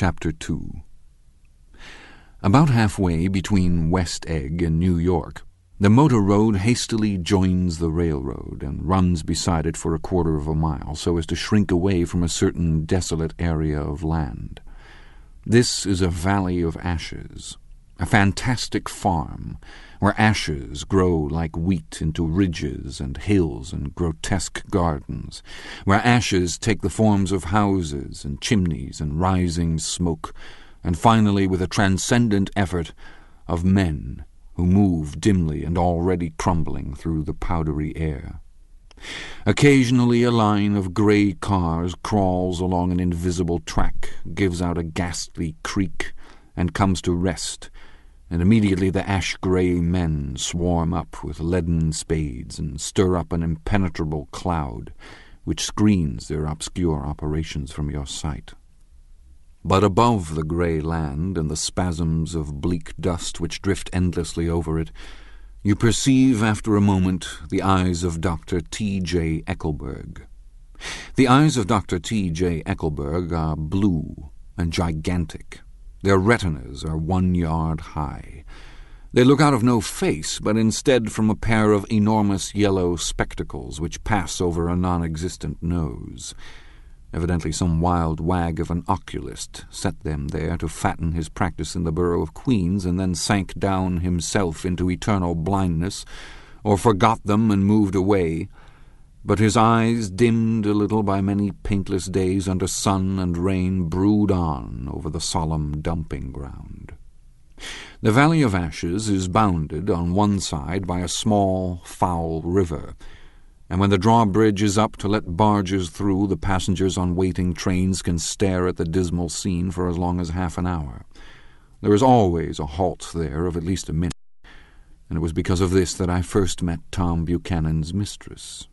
Chapter 2 About halfway between West Egg and New York, the motor road hastily joins the railroad and runs beside it for a quarter of a mile so as to shrink away from a certain desolate area of land. This is a valley of ashes, a fantastic farm where ashes grow like wheat into ridges and hills and grotesque gardens, where ashes take the forms of houses and chimneys and rising smoke, and finally, with a transcendent effort, of men who move dimly and already crumbling through the powdery air. Occasionally a line of grey cars crawls along an invisible track, gives out a ghastly creak, and comes to rest, and immediately the ash-grey men swarm up with leaden spades and stir up an impenetrable cloud which screens their obscure operations from your sight. But above the grey land and the spasms of bleak dust which drift endlessly over it, you perceive after a moment the eyes of Dr. T. J. Eckleburg. The eyes of Dr. T. J. Eckleburg are blue and gigantic their retinas are one yard high. They look out of no face, but instead from a pair of enormous yellow spectacles which pass over a non-existent nose. Evidently some wild wag of an oculist set them there to fatten his practice in the borough of Queens and then sank down himself into eternal blindness, or forgot them and moved away, but his eyes, dimmed a little by many paintless days under sun and rain, brood on over the solemn dumping ground. The Valley of Ashes is bounded on one side by a small, foul river, and when the drawbridge is up to let barges through, the passengers on waiting trains can stare at the dismal scene for as long as half an hour. There is always a halt there of at least a minute, and it was because of this that I first met Tom Buchanan's mistress.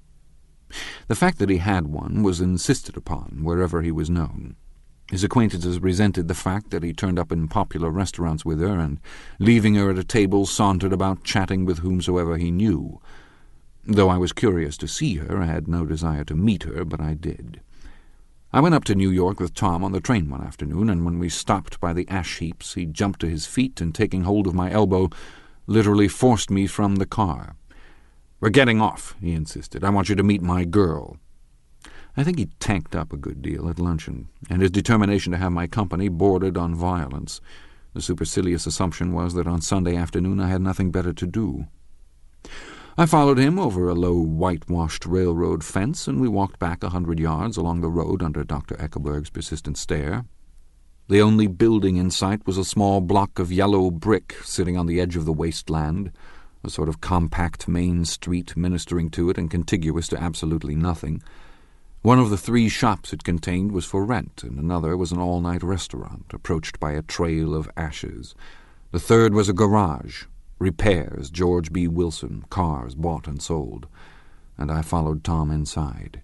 The fact that he had one was insisted upon wherever he was known. His acquaintances resented the fact that he turned up in popular restaurants with her, and, leaving her at a table, sauntered about chatting with whomsoever he knew. Though I was curious to see her, I had no desire to meet her, but I did. I went up to New York with Tom on the train one afternoon, and when we stopped by the ash heaps, he jumped to his feet and, taking hold of my elbow, literally forced me from the car. We're getting off, he insisted. I want you to meet my girl. I think he tanked up a good deal at luncheon, and his determination to have my company bordered on violence. The supercilious assumption was that on Sunday afternoon I had nothing better to do. I followed him over a low whitewashed railroad fence, and we walked back a hundred yards along the road under Dr. Eckleburg's persistent stare. The only building in sight was a small block of yellow brick sitting on the edge of the wasteland a sort of compact main street ministering to it and contiguous to absolutely nothing. One of the three shops it contained was for rent, and another was an all-night restaurant, approached by a trail of ashes. The third was a garage, repairs, George B. Wilson, cars bought and sold, and I followed Tom inside.